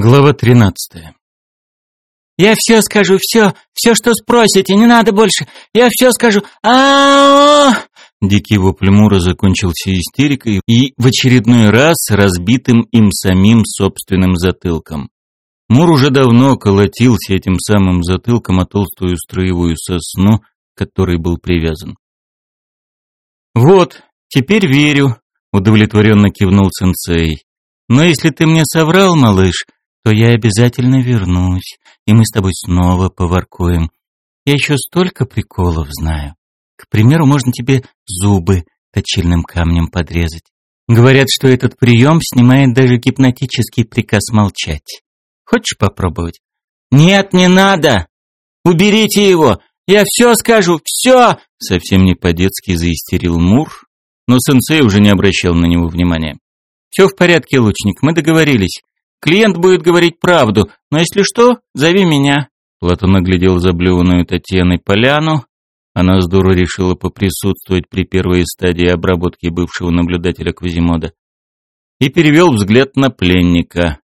Глава 13. Я все скажу, все, все, что спросите, не надо больше. Я все скажу. а Дикий вопль Мура закончился истерикой и в очередной раз разбитым им самим собственным затылком. Мур уже давно колотился этим самым затылком о толстую строевую сосну, к которой был привязан. «Вот, теперь верю», — удовлетворенно кивнул сенсей. «Но если ты мне соврал, малыш, то я обязательно вернусь, и мы с тобой снова поваркуем. Я еще столько приколов знаю. К примеру, можно тебе зубы точильным камнем подрезать. Говорят, что этот прием снимает даже гипнотический приказ молчать. Хочешь попробовать? Нет, не надо! Уберите его! Я все скажу, все! Совсем не по-детски заистерил Мур, но сенсей уже не обращал на него внимания. Все в порядке, лучник, мы договорились. Клиент будет говорить правду, но если что, зови меня». Платон оглядел заблеванную Татьяной поляну. Она здорово решила поприсутствовать при первой стадии обработки бывшего наблюдателя Квазимода. И перевел взгляд на пленника.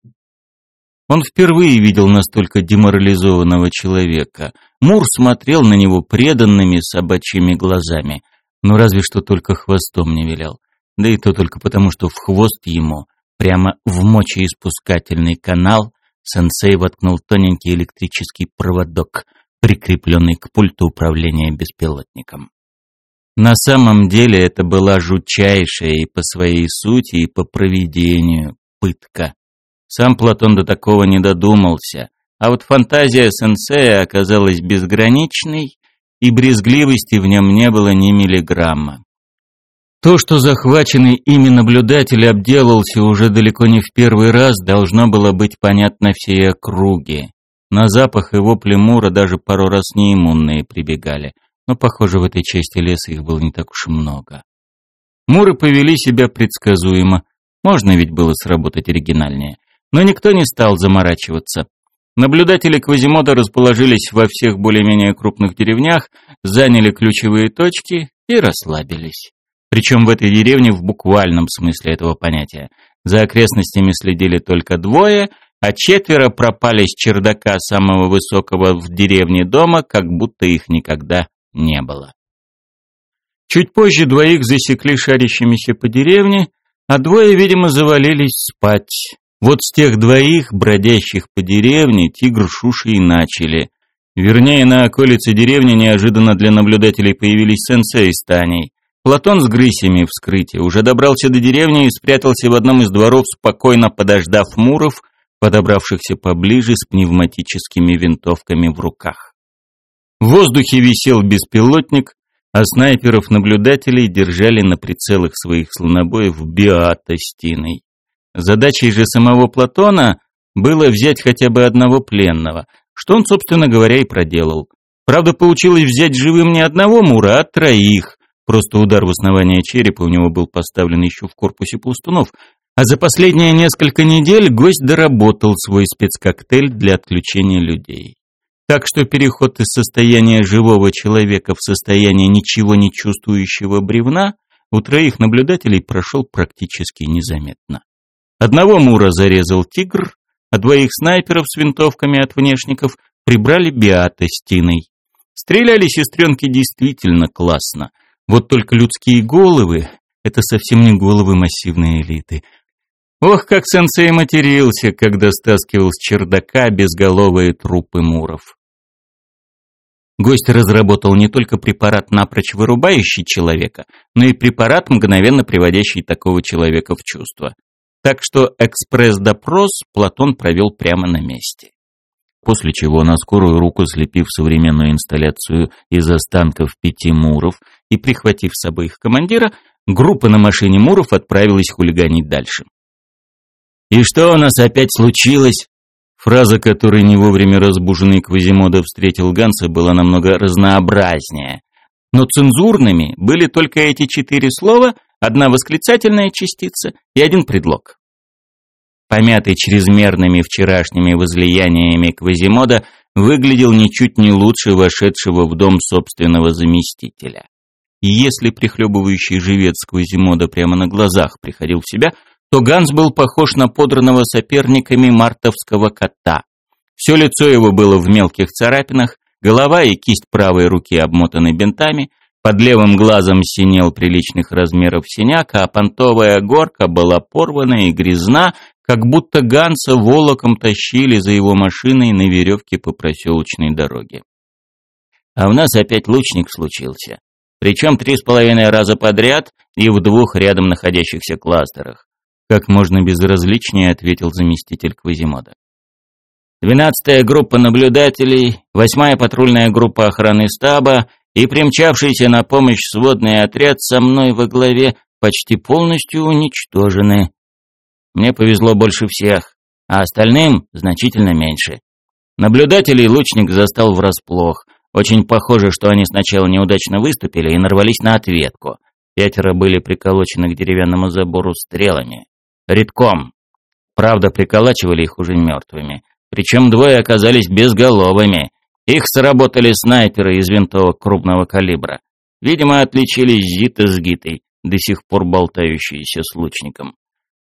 Он впервые видел настолько деморализованного человека. Мур смотрел на него преданными собачьими глазами, но разве что только хвостом не вилял. Да и то только потому, что в хвост ему Прямо в мочеиспускательный канал сенсей воткнул тоненький электрический проводок, прикрепленный к пульту управления беспилотником. На самом деле это была жутчайшая и по своей сути, и по проведению пытка. Сам Платон до такого не додумался, а вот фантазия сенсея оказалась безграничной, и брезгливости в нем не было ни миллиграмма. То, что захваченный ими наблюдатель обделался уже далеко не в первый раз, должно было быть понятно всей округе. На запах и вопли Мура даже пару раз неиммунные прибегали, но, похоже, в этой части леса их было не так уж и много. Муры повели себя предсказуемо, можно ведь было сработать оригинальнее, но никто не стал заморачиваться. Наблюдатели Квазимода расположились во всех более-менее крупных деревнях, заняли ключевые точки и расслабились. Причем в этой деревне в буквальном смысле этого понятия. За окрестностями следили только двое, а четверо пропали с чердака самого высокого в деревне дома, как будто их никогда не было. Чуть позже двоих засекли шарящимися по деревне, а двое, видимо, завалились спать. Вот с тех двоих, бродящих по деревне, тигр шуши и начали. Вернее, на околице деревни неожиданно для наблюдателей появились сенсей с Таней. Платон с грысями вскрытия уже добрался до деревни и спрятался в одном из дворов, спокойно подождав муров, подобравшихся поближе с пневматическими винтовками в руках. В воздухе висел беспилотник, а снайперов-наблюдателей держали на прицелах своих слонобоев Биата Стиной. Задачей же самого Платона было взять хотя бы одного пленного, что он, собственно говоря, и проделал. Правда, получилось взять живым не одного Мура, а троих, Просто удар в основание черепа у него был поставлен еще в корпусе пластунов, а за последние несколько недель гость доработал свой спецкоктейль для отключения людей. Так что переход из состояния живого человека в состояние ничего не чувствующего бревна у троих наблюдателей прошел практически незаметно. Одного Мура зарезал тигр, а двоих снайперов с винтовками от внешников прибрали биата с Тиной. Стреляли сестренки действительно классно, вот только людские головы — это совсем не головы массивной элиты. Ох, как сенсей матерился, когда стаскивал с чердака безголовые трупы муров. Гость разработал не только препарат, напрочь вырубающий человека, но и препарат, мгновенно приводящий такого человека в чувство. Так что экспресс-допрос Платон провел прямо на месте после чего на скорую руку слепив современную инсталляцию из останков пяти муров и прихватив с собой их командира, группа на машине муров отправилась хулиганить дальше. «И что у нас опять случилось?» Фраза, которой не вовремя разбуженный Квазимода встретил Ганса, была намного разнообразнее. Но цензурными были только эти четыре слова, одна восклицательная частица и один предлог помятый чрезмерными вчерашними возлияниями Квазимода, выглядел ничуть не лучше вошедшего в дом собственного заместителя. И если прихлебывающий живец Квазимода прямо на глазах приходил в себя, то Ганс был похож на подранного соперниками мартовского кота. Все лицо его было в мелких царапинах, голова и кисть правой руки обмотаны бинтами, под левым глазом синел приличных размеров синяк, а понтовая горка была порвана и грязна, как будто Ганса волоком тащили за его машиной на веревке по проселочной дороге. А у нас опять лучник случился. Причем три с половиной раза подряд и в двух рядом находящихся кластерах. Как можно безразличнее ответил заместитель Квазимода. Двенадцатая группа наблюдателей, восьмая патрульная группа охраны стаба и примчавшийся на помощь сводный отряд со мной во главе почти полностью уничтожены. Мне повезло больше всех, а остальным значительно меньше. Наблюдателей лучник застал врасплох. Очень похоже, что они сначала неудачно выступили и нарвались на ответку. Пятеро были приколочены к деревянному забору стрелами. Редком. Правда, приколачивали их уже мертвыми. Причем двое оказались безголовыми. Их сработали снайперы из винтовок крупного калибра. Видимо, отличились Зита с Гитой, до сих пор болтающиеся с лучником.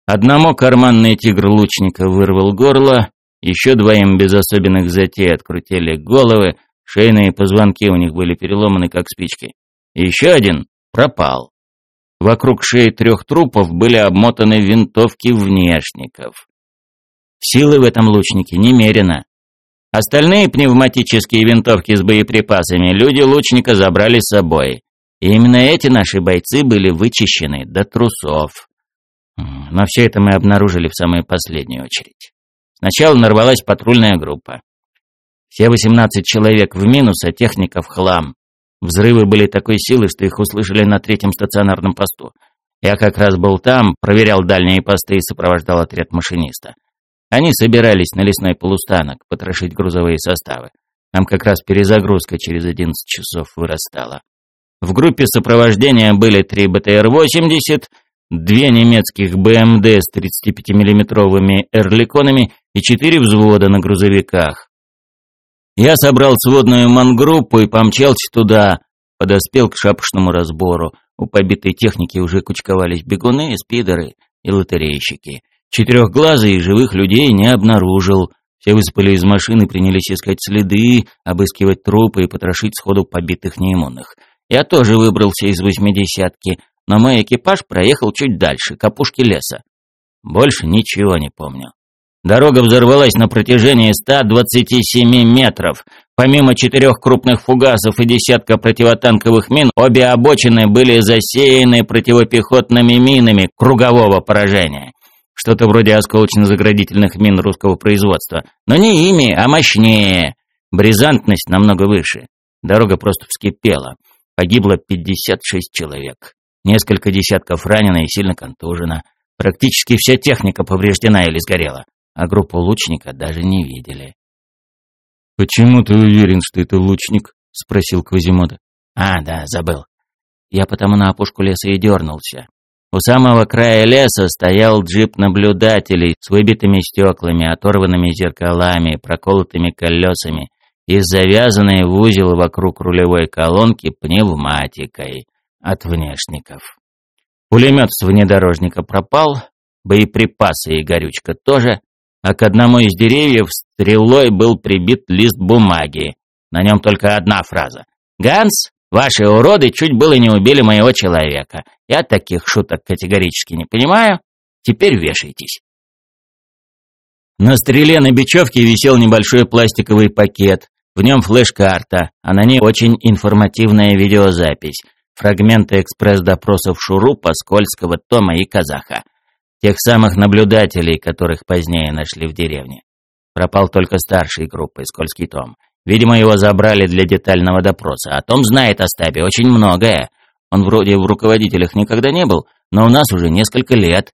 Одному карманный тигр лучника вырвал горло, еще двоим без особенных затей открутили головы, шейные позвонки у них были переломаны, как спички. Еще один пропал. Вокруг шеи трех трупов были обмотаны винтовки внешников. Силы в этом лучнике немерено. Остальные пневматические винтовки с боеприпасами люди лучника забрали с собой. И именно эти наши бойцы были вычищены до трусов. Но все это мы обнаружили в самую последнюю очередь. Сначала нарвалась патрульная группа. Все 18 человек в минус, а техника в хлам. Взрывы были такой силы, что их услышали на третьем стационарном посту. Я как раз был там, проверял дальние посты и сопровождал отряд машиниста. Они собирались на лесной полустанок потрошить грузовые составы. Там как раз перезагрузка через 11 часов вырастала. В группе сопровождения были три БТР-80, две немецких БМД с 35 миллиметровыми эрликонами и четыре взвода на грузовиках. Я собрал сводную мангруппу и помчался туда, подоспел к шапошному разбору. У побитой техники уже кучковались бегуны, спидеры и лотерейщики. Четырехглазый живых людей не обнаружил. Все выспали из машины, принялись искать следы, обыскивать трупы и потрошить сходу побитых неиммунных. Я тоже выбрался из восьмидесятки — но мой экипаж проехал чуть дальше, к опушке леса. Больше ничего не помню. Дорога взорвалась на протяжении 127 метров. Помимо четырех крупных фугасов и десятка противотанковых мин, обе обочины были засеяны противопехотными минами кругового поражения. Что-то вроде осколочно-заградительных мин русского производства. Но не ими, а мощнее. Бризантность намного выше. Дорога просто вскипела. Погибло 56 человек. Несколько десятков ранено и сильно контужено. Практически вся техника повреждена или сгорела, а группу лучника даже не видели. «Почему ты уверен, что это лучник?» — спросил Квазимода. «А, да, забыл. Я потому на опушку леса и дернулся. У самого края леса стоял джип наблюдателей с выбитыми стеклами, оторванными зеркалами, проколотыми колесами и завязанной в узел вокруг рулевой колонки пневматикой от внешников. Пулемет с внедорожника пропал, боеприпасы и горючка тоже, а к одному из деревьев стрелой был прибит лист бумаги. На нем только одна фраза. «Ганс, ваши уроды чуть было не убили моего человека. Я таких шуток категорически не понимаю. Теперь вешайтесь». На стреле на бечевке висел небольшой пластиковый пакет. В нем флеш-карта, а на ней очень информативная видеозапись фрагменты экспресс-допросов Шурупа, Скользкого, Тома и Казаха. Тех самых наблюдателей, которых позднее нашли в деревне. Пропал только старший группы, Скользкий Том. Видимо, его забрали для детального допроса. А Том знает о стабе очень многое. Он вроде в руководителях никогда не был, но у нас уже несколько лет.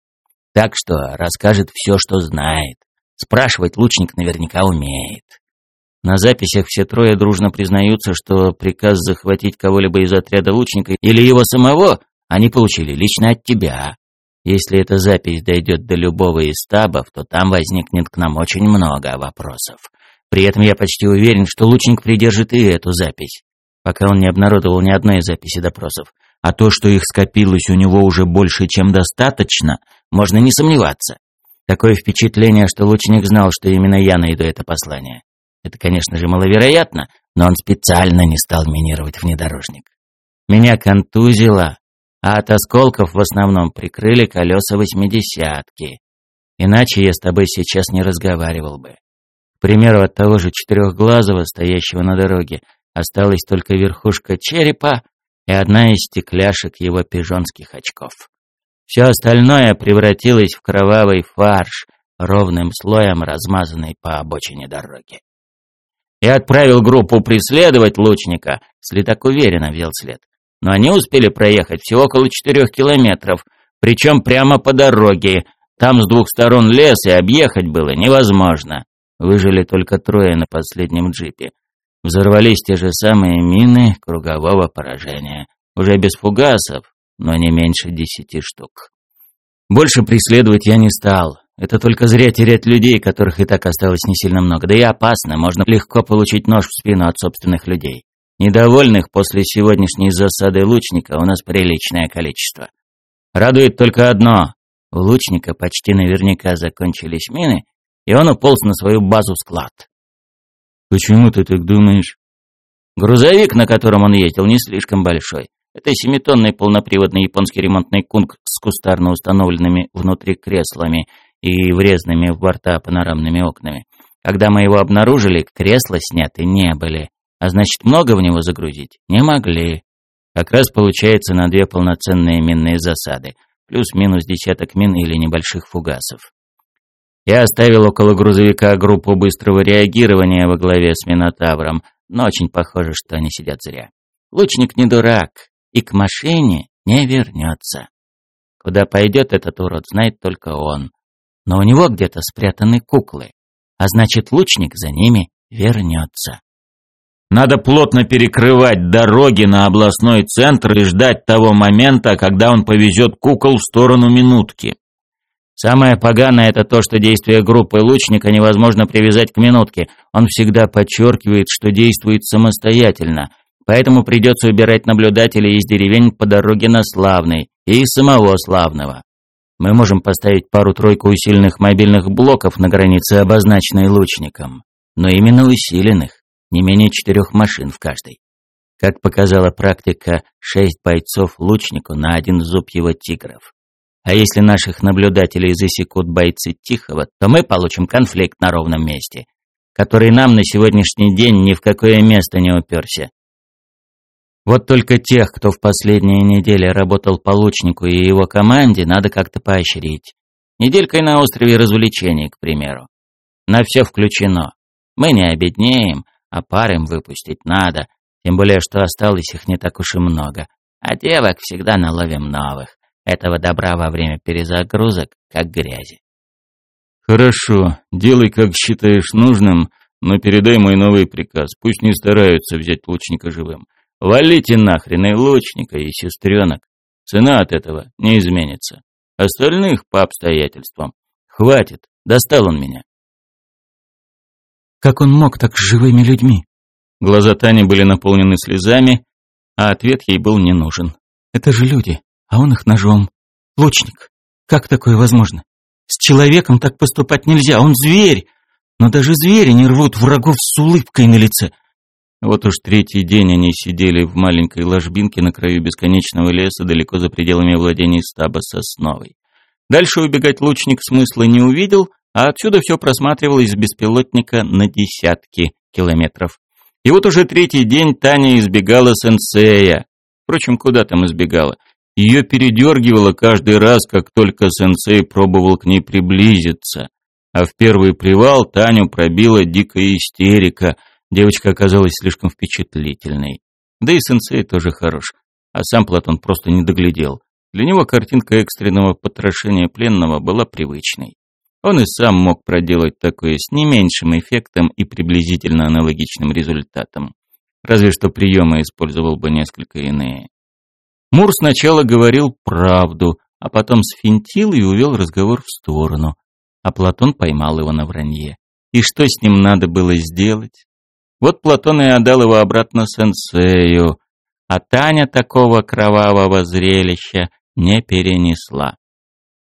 Так что расскажет все, что знает. Спрашивать лучник наверняка умеет. На записях все трое дружно признаются, что приказ захватить кого-либо из отряда лучника или его самого они получили лично от тебя. Если эта запись дойдет до любого из стабов, то там возникнет к нам очень много вопросов. При этом я почти уверен, что лучник придержит и эту запись, пока он не обнародовал ни одной записи допросов. а то, что их скопилось у него уже больше, чем достаточно, можно не сомневаться. Такое впечатление, что лучник знал, что именно я найду это послание. Это, конечно же, маловероятно, но он специально не стал минировать внедорожник. Меня контузило, а от осколков в основном прикрыли колеса восьмидесятки. Иначе я с тобой сейчас не разговаривал бы. К примеру, от того же четырехглазого, стоящего на дороге, осталась только верхушка черепа и одна из стекляшек его пижонских очков. Все остальное превратилось в кровавый фарш, ровным слоем размазанный по обочине дороги. Я отправил группу преследовать лучника, следак уверенно вел след. Но они успели проехать всего около четырех километров, причем прямо по дороге. Там с двух сторон лес, и объехать было невозможно. Выжили только трое на последнем джипе. Взорвались те же самые мины кругового поражения. Уже без фугасов, но не меньше десяти штук. Больше преследовать я не стал. Это только зря терять людей, которых и так осталось не сильно много. Да и опасно, можно легко получить нож в спину от собственных людей. Недовольных после сегодняшней засады лучника у нас приличное количество. Радует только одно. У лучника почти наверняка закончились мины, и он уполз на свою базу-склад. «Почему ты так думаешь?» Грузовик, на котором он ездил, не слишком большой. Это семитонный полноприводный японский ремонтный кунг с кустарно установленными внутри креслами и врезанными в борта панорамными окнами. Когда мы его обнаружили, кресла сняты не были, а значит много в него загрузить не могли. Как раз получается на две полноценные минные засады, плюс-минус десяток мин или небольших фугасов. Я оставил около грузовика группу быстрого реагирования во главе с Минотавром, но очень похоже, что они сидят зря. Лучник не дурак, и к машине не вернется. Куда пойдет этот урод, знает только он. Но у него где-то спрятаны куклы, а значит лучник за ними вернется. Надо плотно перекрывать дороги на областной центр и ждать того момента, когда он повезет кукол в сторону минутки. Самое поганое это то, что действие группы лучника невозможно привязать к минутке. Он всегда подчеркивает, что действует самостоятельно, Поэтому придется убирать наблюдателей из деревень по дороге на Славный и самого Славного. Мы можем поставить пару-тройку усиленных мобильных блоков на границе, обозначенной лучником. Но именно усиленных, не менее четырех машин в каждой. Как показала практика, шесть бойцов лучнику на один зуб его тигров. А если наших наблюдателей засекут бойцы Тихого, то мы получим конфликт на ровном месте, который нам на сегодняшний день ни в какое место не уперся. Вот только тех, кто в последние недели работал по лучнику и его команде, надо как-то поощрить. Неделькой на острове развлечений, к примеру. На все включено. Мы не обеднеем, а пар им выпустить надо, тем более, что осталось их не так уж и много. А девок всегда наловим новых. Этого добра во время перезагрузок, как грязи. Хорошо, делай, как считаешь нужным, но передай мой новый приказ. Пусть не стараются взять лучника живым. Валите нахрен и лучника, и сестренок. Цена от этого не изменится. Остальных по обстоятельствам. Хватит, достал он меня. Как он мог так с живыми людьми? Глаза Тани были наполнены слезами, а ответ ей был не нужен. Это же люди, а он их ножом. Лучник. Как такое возможно? С человеком так поступать нельзя, он зверь. Но даже звери не рвут врагов с улыбкой на лице. Вот уж третий день они сидели в маленькой ложбинке на краю бесконечного леса, далеко за пределами владений стаба сосновой. Дальше убегать лучник смысла не увидел, а отсюда все просматривалось с беспилотника на десятки километров. И вот уже третий день Таня избегала сенсея. Впрочем, куда там избегала? Ее передергивало каждый раз, как только сенсей пробовал к ней приблизиться. А в первый привал Таню пробила дикая истерика – Девочка оказалась слишком впечатлительной. Да и сенсей тоже хорош. А сам Платон просто не доглядел. Для него картинка экстренного потрошения пленного была привычной. Он и сам мог проделать такое с не меньшим эффектом и приблизительно аналогичным результатом. Разве что приемы использовал бы несколько иные. Мур сначала говорил правду, а потом сфинтил и увел разговор в сторону. А Платон поймал его на вранье. И что с ним надо было сделать? Вот Платон и отдал его обратно сенсею. а Таня такого кровавого зрелища не перенесла.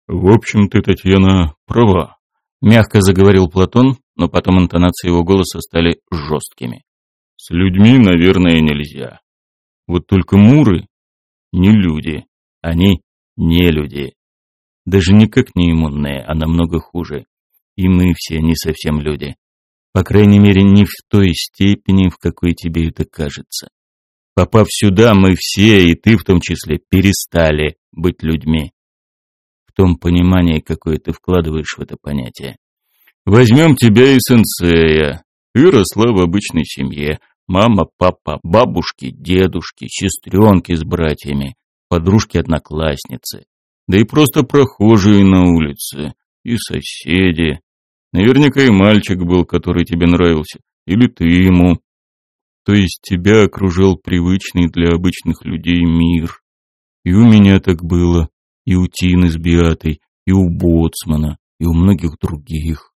«В общем, ты, Татьяна, права», — мягко заговорил Платон, но потом интонации его голоса стали жесткими. «С людьми, наверное, нельзя. Вот только муры не люди, они не люди. Даже никак не иммунные, а намного хуже. И мы все не совсем люди. По крайней мере, не в той степени, в какой тебе это кажется. Попав сюда, мы все, и ты в том числе, перестали быть людьми. Том понимании, какое ты вкладываешь в это понятие. Возьмем тебя и сенсея. Ты росла в обычной семье. Мама, папа, бабушки, дедушки, сестренки с братьями, подружки-одноклассницы. Да и просто прохожие на улице, и соседи. Наверняка и мальчик был, который тебе нравился. Или ты ему. То есть тебя окружал привычный для обычных людей мир. И у меня так было, и у Тины с Биатой, и у Боцмана, и у многих других.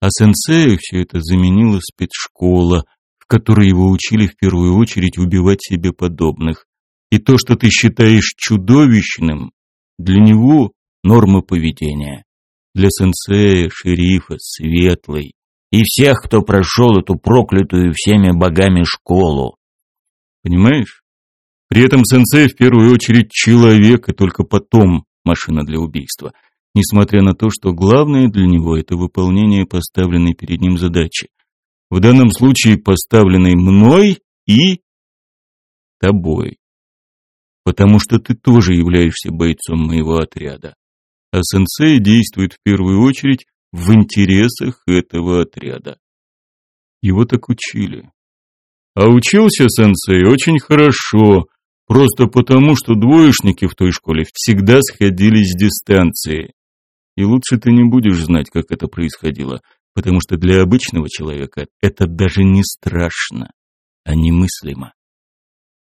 А сенсею все это заменила спецшкола, в которой его учили в первую очередь убивать себе подобных. И то, что ты считаешь чудовищным, для него норма поведения для сенсея, шерифа, светлый и всех, кто прошел эту проклятую всеми богами школу. Понимаешь? При этом сенсей в первую очередь человек, и только потом машина для убийства, несмотря на то, что главное для него это выполнение поставленной перед ним задачи. В данном случае поставленной мной и тобой. Потому что ты тоже являешься бойцом моего отряда а сенсей действует в первую очередь в интересах этого отряда. Его так учили. А учился сенсей очень хорошо, просто потому, что двоечники в той школе всегда сходились с дистанции. И лучше ты не будешь знать, как это происходило, потому что для обычного человека это даже не страшно, а немыслимо.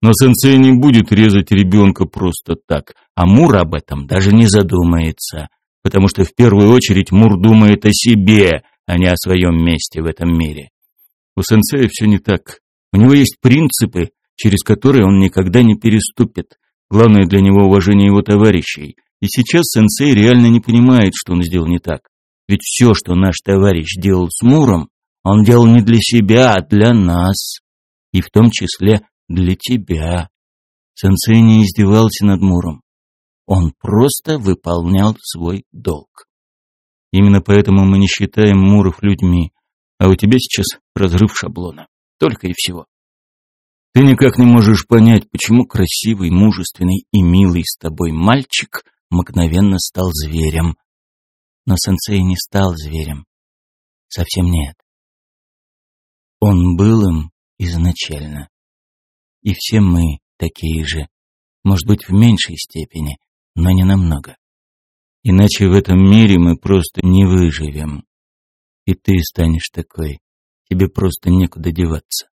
Но сенсей не будет резать ребенка просто так, а Мур об этом даже не задумается, потому что в первую очередь Мур думает о себе, а не о своем месте в этом мире. У сенсея все не так. У него есть принципы, через которые он никогда не переступит. Главное для него уважение его товарищей. И сейчас сенсей реально не понимает, что он сделал не так. Ведь все, что наш товарищ делал с Муром, он делал не для себя, а для нас. И в том числе для тебя. Сенсей не издевался над Муром. Он просто выполнял свой долг. Именно поэтому мы не считаем Муров людьми, а у тебя сейчас разрыв шаблона. Только и всего. Ты никак не можешь понять, почему красивый, мужественный и милый с тобой мальчик мгновенно стал зверем. Но сенсей не стал зверем. Совсем нет. Он был им изначально. И все мы такие же. Может быть, в меньшей степени, но не намного. Иначе в этом мире мы просто не выживем. И ты станешь такой. Тебе просто некуда деваться.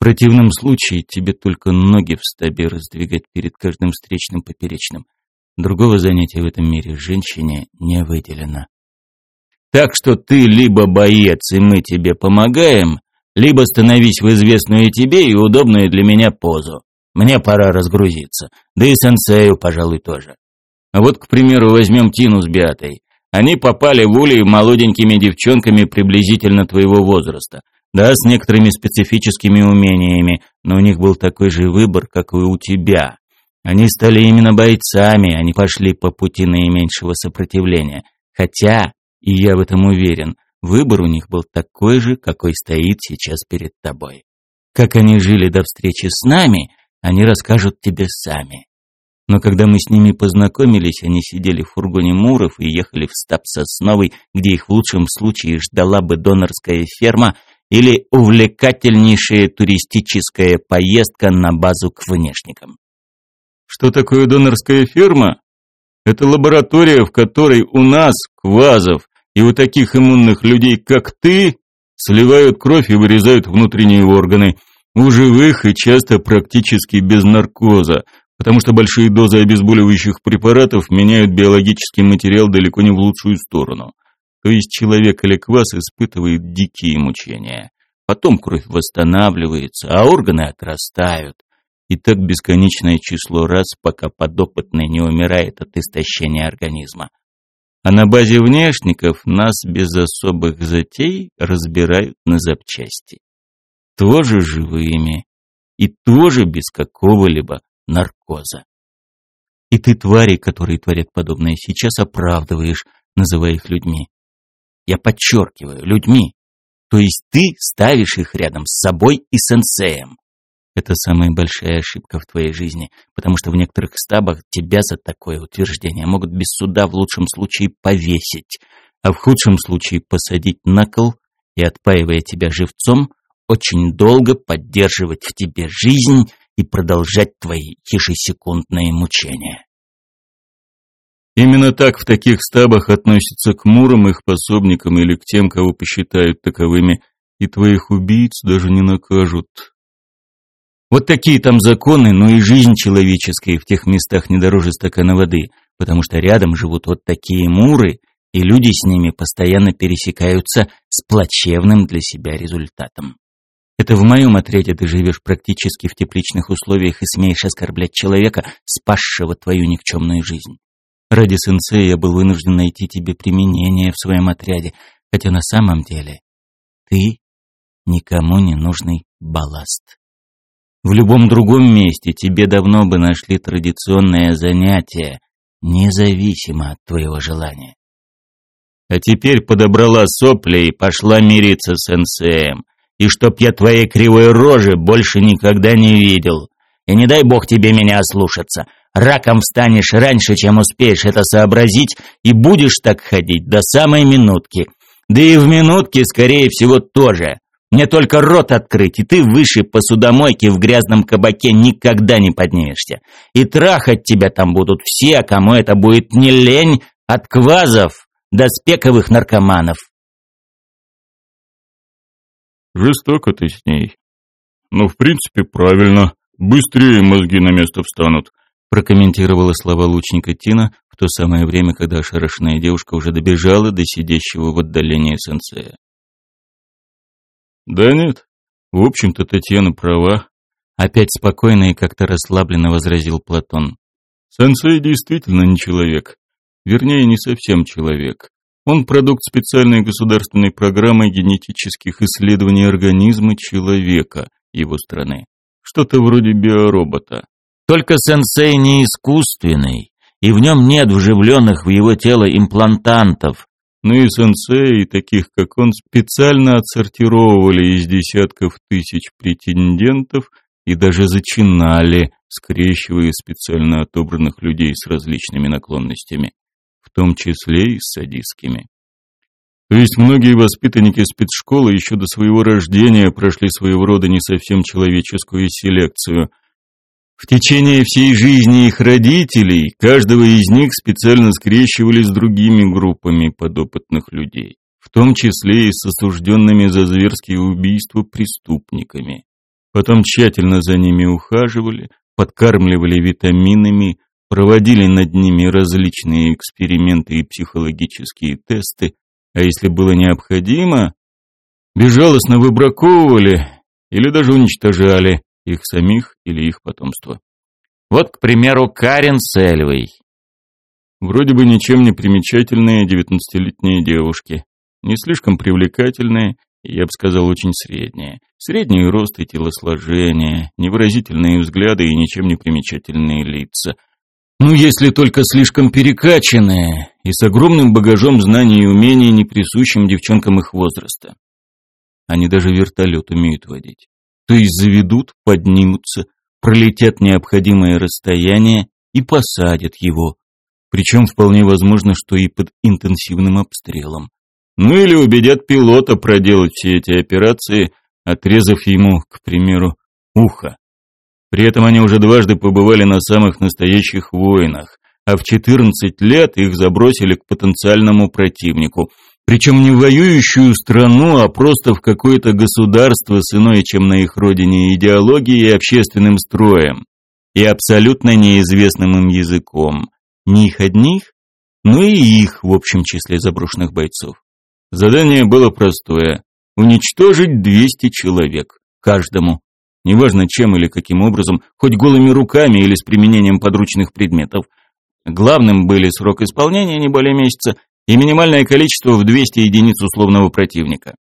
В противном случае тебе только ноги в стабе раздвигать перед каждым встречным поперечным. Другого занятия в этом мире женщине не выделено. Так что ты либо боец, и мы тебе помогаем, либо становись в известную тебе и удобную для меня позу. Мне пора разгрузиться. Да и сенсею, пожалуй, тоже. Вот, к примеру, возьмем Тину с Биатой. Они попали в улей молоденькими девчонками приблизительно твоего возраста. Да, с некоторыми специфическими умениями, но у них был такой же выбор, как и у тебя. Они стали именно бойцами, они пошли по пути наименьшего сопротивления. Хотя, и я в этом уверен, Выбор у них был такой же, какой стоит сейчас перед тобой. Как они жили до встречи с нами, они расскажут тебе сами. Но когда мы с ними познакомились, они сидели в фургоне Муров и ехали в стаб Сосновый, где их в лучшем случае ждала бы донорская ферма или увлекательнейшая туристическая поездка на базу к внешникам. Что такое донорская ферма? Это лаборатория, в которой у нас, квазов, и у таких иммунных людей, как ты, сливают кровь и вырезают внутренние органы. У живых и часто практически без наркоза, потому что большие дозы обезболивающих препаратов меняют биологический материал далеко не в лучшую сторону. То есть человек или квас испытывает дикие мучения. Потом кровь восстанавливается, а органы отрастают. И так бесконечное число раз, пока подопытный не умирает от истощения организма. А на базе внешников нас без особых затей разбирают на запчасти. Тоже живыми и тоже без какого-либо наркоза. И ты твари, которые творят подобное, сейчас оправдываешь, называя их людьми. Я подчеркиваю, людьми. То есть ты ставишь их рядом с собой и сенсеем. Это самая большая ошибка в твоей жизни, потому что в некоторых стабах тебя за такое утверждение могут без суда в лучшем случае повесить, а в худшем случае посадить на кол и, отпаивая тебя живцом, очень долго поддерживать в тебе жизнь и продолжать твои ежесекундные мучения. Именно так в таких стабах относятся к мурам, их пособникам или к тем, кого посчитают таковыми, и твоих убийц даже не накажут. Вот такие там законы, но и жизнь человеческая в тех местах не дороже стакана воды, потому что рядом живут вот такие муры, и люди с ними постоянно пересекаются с плачевным для себя результатом. Это в моем отряде ты живешь практически в тепличных условиях и смеешь оскорблять человека, спасшего твою никчемную жизнь. Ради сенсея я был вынужден найти тебе применение в своем отряде, хотя на самом деле ты никому не нужный балласт. В любом другом месте тебе давно бы нашли традиционное занятие, независимо от твоего желания. А теперь подобрала сопли и пошла мириться с сенсеем и чтоб я твоей кривой рожи больше никогда не видел. И не дай бог тебе меня ослушаться. Раком встанешь раньше, чем успеешь это сообразить, и будешь так ходить до самой минутки. Да и в минутке, скорее всего, тоже. Мне только рот открыть, и ты выше посудомойки в грязном кабаке никогда не поднимешься. И трахать тебя там будут все, кому это будет не лень, от квазов до спековых наркоманов. Жестоко ты с ней. Но в принципе правильно. Быстрее мозги на место встанут. Прокомментировала слова лучника Тина в то самое время, когда ошарашенная девушка уже добежала до сидящего в отдалении сенсея. Да нет, в общем-то Татьяна права. Опять спокойно и как-то расслабленно возразил Платон. Сенсей действительно не человек. Вернее, не совсем человек. Он продукт специальной государственной программы генетических исследований организма человека его страны. Что-то вроде биоробота. Только сенсей не искусственный, и в нем нет вживленных в его тело имплантантов. Ну и сенсеи, таких как он, специально отсортировывали из десятков тысяч претендентов и даже зачинали, скрещивая специально отобранных людей с различными наклонностями в том числе и с садистскими. То есть многие воспитанники спецшколы еще до своего рождения прошли своего рода не совсем человеческую селекцию. В течение всей жизни их родителей, каждого из них специально скрещивали с другими группами подопытных людей, в том числе и с осужденными за зверские убийства преступниками. Потом тщательно за ними ухаживали, подкармливали витаминами, проводили над ними различные эксперименты и психологические тесты, а если было необходимо, безжалостно выбраковывали или даже уничтожали их самих или их потомство. Вот, к примеру, Карен Сельвой. Вроде бы ничем не примечательные девятнадцатилетние девушки, не слишком привлекательные, я бы сказал, очень средние. Средний рост и телосложение, невыразительные взгляды и ничем не примечательные лица – ну, если только слишком перекачанные и с огромным багажом знаний и умений, не присущим девчонкам их возраста. Они даже вертолет умеют водить. То есть заведут, поднимутся, пролетят необходимое расстояние и посадят его. Причем вполне возможно, что и под интенсивным обстрелом. Ну или убедят пилота проделать все эти операции, отрезав ему, к примеру, ухо. При этом они уже дважды побывали на самых настоящих войнах, а в 14 лет их забросили к потенциальному противнику. Причем не в воюющую страну, а просто в какое-то государство с иной, чем на их родине, идеологией и общественным строем. И абсолютно неизвестным им языком. Не их одних, но и их в общем числе заброшенных бойцов. Задание было простое – уничтожить 200 человек, каждому Неважно чем или каким образом, хоть голыми руками или с применением подручных предметов. Главным были срок исполнения не более месяца и минимальное количество в 200 единиц условного противника.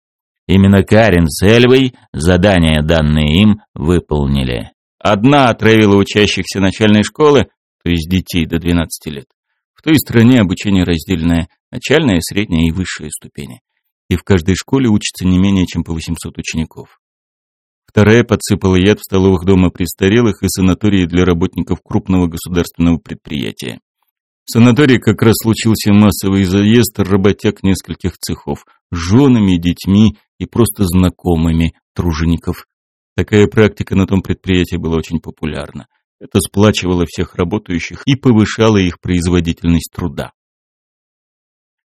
Именно Карин с Эльвой задания, данные им, выполнили. Одна отравила учащихся начальной школы, то есть детей до 12 лет. В той стране обучение раздельное, начальная, средняя и высшая ступени. И в каждой школе учатся не менее чем по 800 учеников. Вторая подсыпала яд в столовых дома престарелых и санатории для работников крупного государственного предприятия. В санатории как раз случился массовый заезд работяг нескольких цехов женами, детьми и просто знакомыми тружеников. Такая практика на том предприятии была очень популярна. Это сплачивало всех работающих и повышало их производительность труда.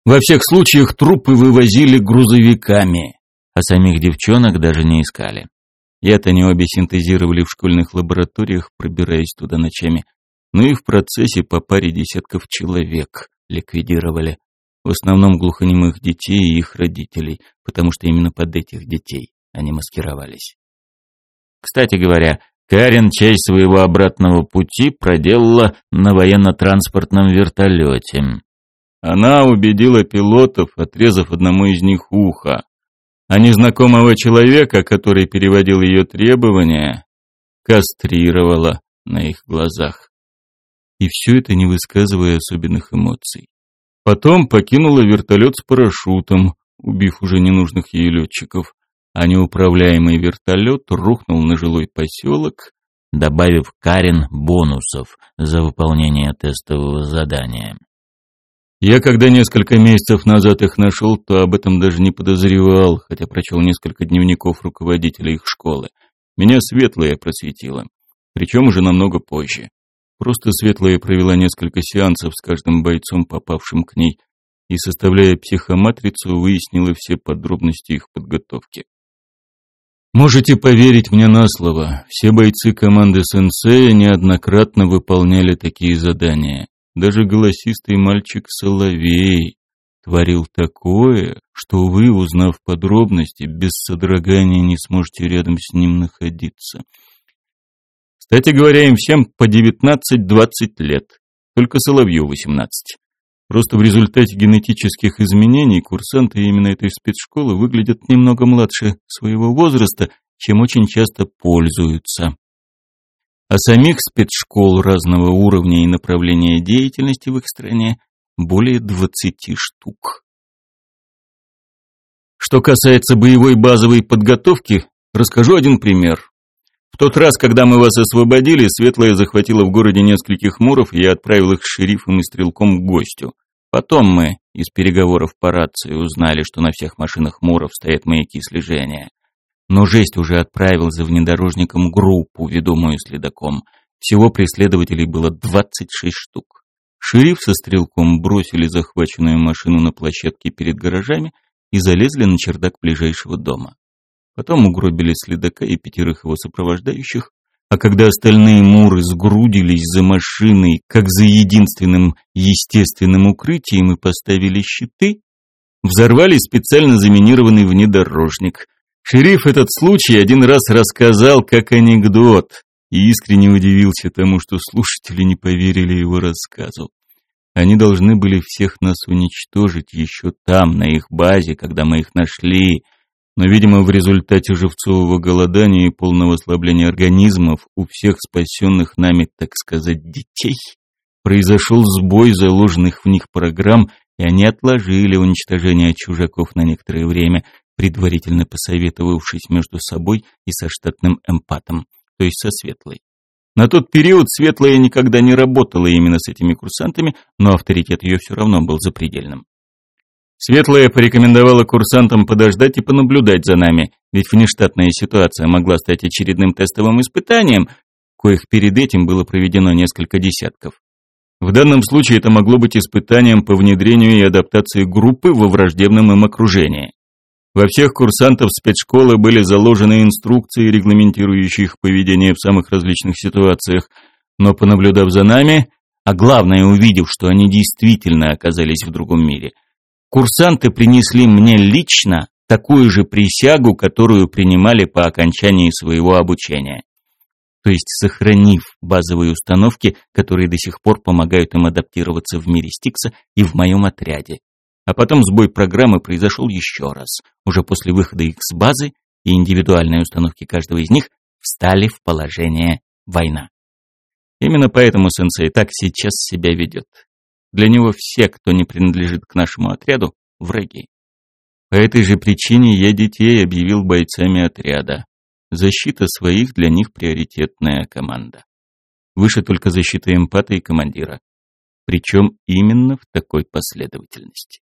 Во всех случаях трупы вывозили грузовиками, а самих девчонок даже не искали. Я-то не обе синтезировали в школьных лабораториях, пробираясь туда ночами, но и в процессе по паре десятков человек ликвидировали. В основном глухонемых детей и их родителей, потому что именно под этих детей они маскировались. Кстати говоря, Карен часть своего обратного пути проделала на военно-транспортном вертолете. Она убедила пилотов, отрезав одному из них ухо, а незнакомого человека, который переводил ее требования, кастрировала на их глазах. И все это не высказывая особенных эмоций. Потом покинула вертолет с парашютом, убив уже ненужных ей летчиков а неуправляемый вертолет рухнул на жилой поселок, добавив Карен бонусов за выполнение тестового задания. Я, когда несколько месяцев назад их нашел, то об этом даже не подозревал, хотя прочел несколько дневников руководителя их школы. Меня Светлая просветила, причем уже намного позже. Просто Светлая провела несколько сеансов с каждым бойцом, попавшим к ней, и, составляя психоматрицу, выяснила все подробности их подготовки. Можете поверить мне на слово, все бойцы команды сенсея неоднократно выполняли такие задания. Даже голосистый мальчик Соловей творил такое, что вы, узнав подробности, без содрогания не сможете рядом с ним находиться. Кстати говоря, им всем по 19-20 лет, только Соловью 18. Просто в результате генетических изменений курсанты именно этой спецшколы выглядят немного младше своего возраста, чем очень часто пользуются. А самих спецшкол разного уровня и направления деятельности в их стране более 20 штук. Что касается боевой базовой подготовки, расскажу один пример. В тот раз, когда мы вас освободили, Светлая захватила в городе нескольких муров, и я отправил их с шерифом и стрелком к гостю. Потом мы из переговоров по рации узнали, что на всех машинах муров стоят маяки слежения. Но жесть уже отправил за внедорожником группу, ведомую следаком. Всего преследователей было 26 штук. Шериф со стрелком бросили захваченную машину на площадке перед гаражами и залезли на чердак ближайшего дома. Потом угробили следака и пятерых его сопровождающих, а когда остальные муры сгрудились за машиной, как за единственным естественным укрытием и поставили щиты, взорвали специально заминированный внедорожник. Шериф этот случай один раз рассказал как анекдот и искренне удивился тому, что слушатели не поверили его рассказу. Они должны были всех нас уничтожить еще там, на их базе, когда мы их нашли, но, видимо, в результате живцового голодания и полного ослабления организмов у всех спасенных нами, так сказать, детей произошел сбой заложенных в них программ, и они отложили уничтожение чужаков на некоторое время, предварительно посоветовавшись между собой и со штатным эмпатом, то есть со Светлой. На тот период Светлая никогда не работала именно с этими курсантами, но авторитет ее все равно был запредельным. Светлая порекомендовала курсантам подождать и понаблюдать за нами, ведь внештатная ситуация могла стать очередным тестовым испытанием, коих перед этим было проведено несколько десятков. В данном случае это могло быть испытанием по внедрению и адаптации группы во враждебном им окружении. Во всех курсантов спецшколы были заложены инструкции, регламентирующие их поведение в самых различных ситуациях, но понаблюдав за нами, а главное увидев, что они действительно оказались в другом мире – Курсанты принесли мне лично такую же присягу, которую принимали по окончании своего обучения. То есть сохранив базовые установки, которые до сих пор помогают им адаптироваться в мире Стикса и в моем отряде. А потом сбой программы произошел еще раз. Уже после выхода их с базы и индивидуальной установки каждого из них встали в положение война. Именно поэтому сенсей так сейчас себя ведет. Для него все, кто не принадлежит к нашему отряду, враги. По этой же причине я детей объявил бойцами отряда. Защита своих для них приоритетная команда. Выше только защита эмпата и командира. Причем именно в такой последовательности.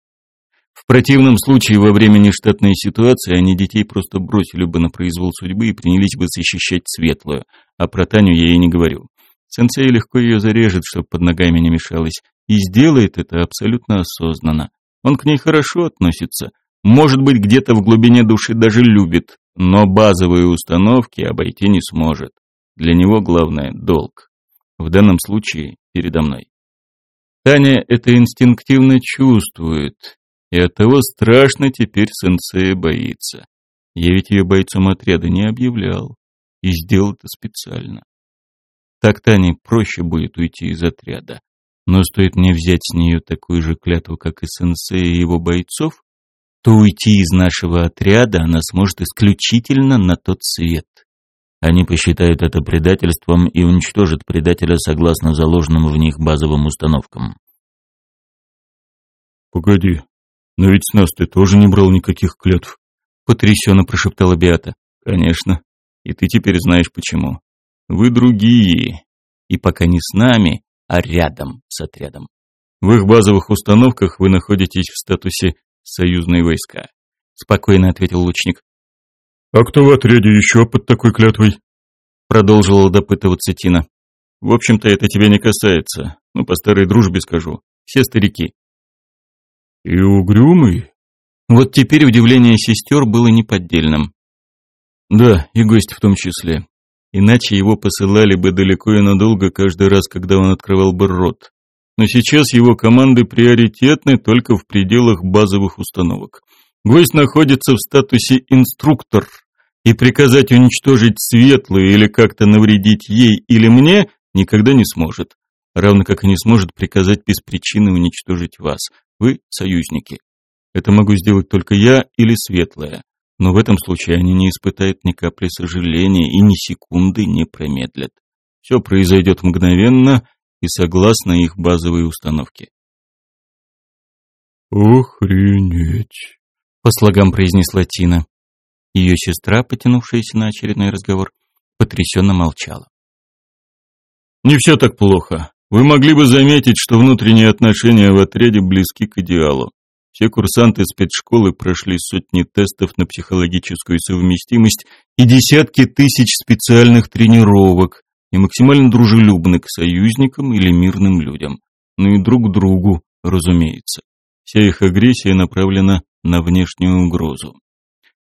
В противном случае, во время нештатной ситуации, они детей просто бросили бы на произвол судьбы и принялись бы защищать светлую, а про Таню я и не говорю. Сенсей легко ее зарежет, чтобы под ногами не мешалось, и сделает это абсолютно осознанно. Он к ней хорошо относится, может быть, где-то в глубине души даже любит, но базовые установки обойти не сможет. Для него главное – долг. В данном случае передо мной. Таня это инстинктивно чувствует, и оттого страшно теперь сенсея боится. Я ведь ее бойцом отряда не объявлял, и сделал это специально. Так Тане проще будет уйти из отряда. Но стоит мне взять с нее такую же клятву, как и сенсея и его бойцов, то уйти из нашего отряда она сможет исключительно на тот свет. Они посчитают это предательством и уничтожат предателя согласно заложенным в них базовым установкам. «Погоди, но ведь с нас ты тоже не брал никаких клятв», — потрясенно прошептала Беата. «Конечно. И ты теперь знаешь почему. Вы другие. И пока не с нами, а рядом с отрядом. В их базовых установках вы находитесь в статусе «союзные войска», — спокойно ответил лучник. «А кто в отряде еще под такой клятвой?» Продолжила допытываться Тина. «В общем-то, это тебя не касается. Ну, по старой дружбе скажу. Все старики». «И угрюмый?» Вот теперь удивление сестер было неподдельным. «Да, и гость в том числе иначе его посылали бы далеко и надолго каждый раз, когда он открывал бы рот. Но сейчас его команды приоритетны только в пределах базовых установок. Гость находится в статусе инструктор, и приказать уничтожить светлую или как-то навредить ей или мне никогда не сможет. Равно как и не сможет приказать без причины уничтожить вас. Вы союзники. Это могу сделать только я или светлая но в этом случае они не испытают ни капли сожаления и ни секунды не промедлят. Все произойдет мгновенно и согласно их базовой установке. «Охренеть!» — по слогам произнесла Тина. Ее сестра, потянувшаяся на очередной разговор, потрясенно молчала. «Не все так плохо. Вы могли бы заметить, что внутренние отношения в отряде близки к идеалу. Все курсанты спецшколы прошли сотни тестов на психологическую совместимость и десятки тысяч специальных тренировок и максимально дружелюбны к союзникам или мирным людям. Ну и друг другу, разумеется. Вся их агрессия направлена на внешнюю угрозу.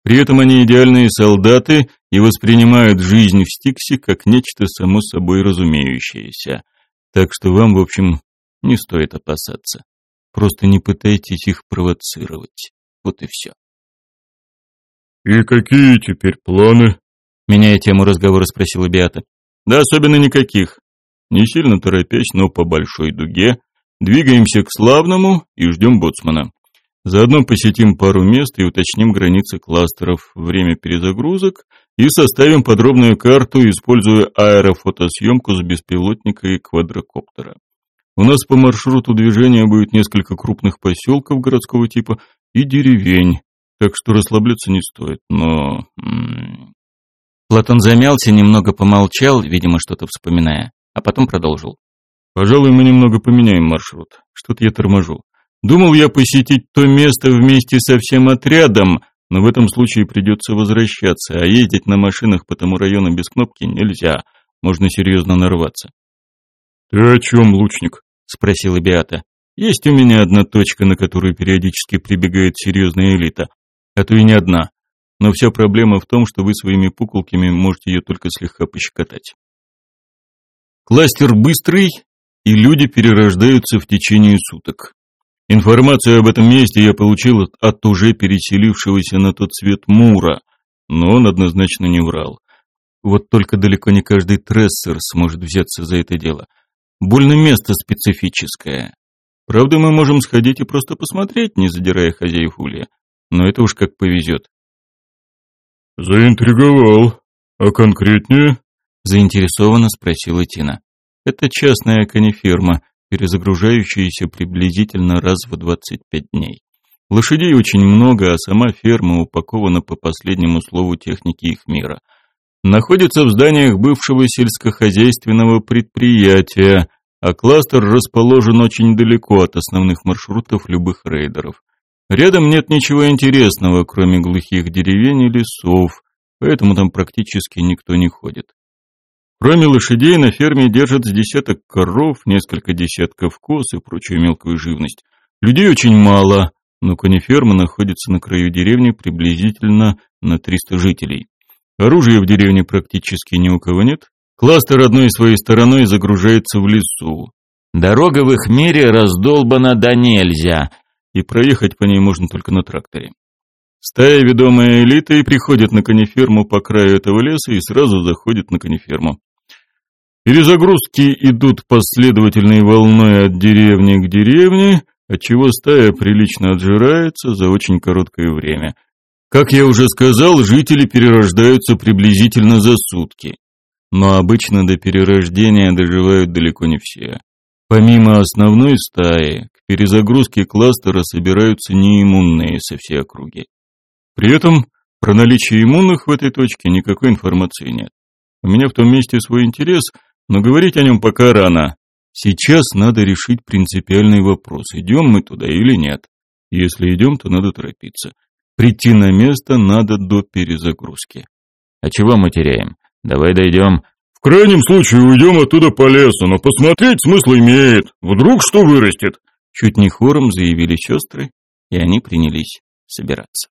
При этом они идеальные солдаты и воспринимают жизнь в Стиксе как нечто само собой разумеющееся. Так что вам, в общем, не стоит опасаться. Просто не пытайтесь их провоцировать. Вот и все. «И какие теперь планы?» Меняя тему разговора, спросила Биата. «Да особенно никаких. Не сильно торопясь, но по большой дуге. Двигаемся к славному и ждем боцмана. Заодно посетим пару мест и уточним границы кластеров, время перезагрузок и составим подробную карту, используя аэрофотосъемку с беспилотника и квадрокоптера. У нас по маршруту движения будет несколько крупных поселков городского типа и деревень, так что расслабляться не стоит, но... Платон замялся, немного помолчал, видимо, что-то вспоминая, а потом продолжил. «Пожалуй, мы немного поменяем маршрут. Что-то я торможу. Думал я посетить то место вместе со всем отрядом, но в этом случае придется возвращаться, а ездить на машинах по тому району без кнопки нельзя. Можно серьезно нарваться». «Ты о чем, лучник?» — спросила Биата. «Есть у меня одна точка, на которую периодически прибегает серьезная элита. А то и не одна. Но вся проблема в том, что вы своими пуколками можете ее только слегка пощекотать. Кластер быстрый, и люди перерождаются в течение суток. Информацию об этом месте я получил от уже переселившегося на тот свет Мура, но он однозначно не врал. Вот только далеко не каждый трессер сможет взяться за это дело. Больно место специфическое. Правда, мы можем сходить и просто посмотреть, не задирая хозяев улья. Но это уж как повезет. Заинтриговал. А конкретнее? Заинтересованно спросила Тина. Это частная кониферма, перезагружающаяся приблизительно раз в 25 дней. Лошадей очень много, а сама ферма упакована по последнему слову техники их мира. Находится в зданиях бывшего сельскохозяйственного предприятия, а кластер расположен очень далеко от основных маршрутов любых рейдеров. Рядом нет ничего интересного, кроме глухих деревень и лесов, поэтому там практически никто не ходит. Кроме лошадей на ферме держат с десяток коров, несколько десятков коз и прочую мелкую живность. Людей очень мало, но кониферма находится на краю деревни приблизительно на 300 жителей. Оружия в деревне практически ни у кого нет. Кластер одной своей стороной загружается в лесу. Дорога в их мире раздолбана до нельзя, и проехать по ней можно только на тракторе. Стая, ведомая элитой, приходит на кониферму по краю этого леса и сразу заходит на кониферму. Перезагрузки идут последовательной волной от деревни к деревне, отчего стая прилично отжирается за очень короткое время. Как я уже сказал, жители перерождаются приблизительно за сутки. Но обычно до перерождения доживают далеко не все. Помимо основной стаи, к перезагрузке кластера собираются неиммунные со всей округи. При этом про наличие иммунных в этой точке никакой информации нет. У меня в том месте свой интерес – но говорить о нем пока рано. Сейчас надо решить принципиальный вопрос, идем мы туда или нет. Если идем, то надо торопиться. Прийти на место надо до перезагрузки. А чего мы теряем? Давай дойдем. В крайнем случае уйдем оттуда по лесу, но посмотреть смысл имеет. Вдруг что вырастет? Чуть не хором заявили сестры, и они принялись собираться.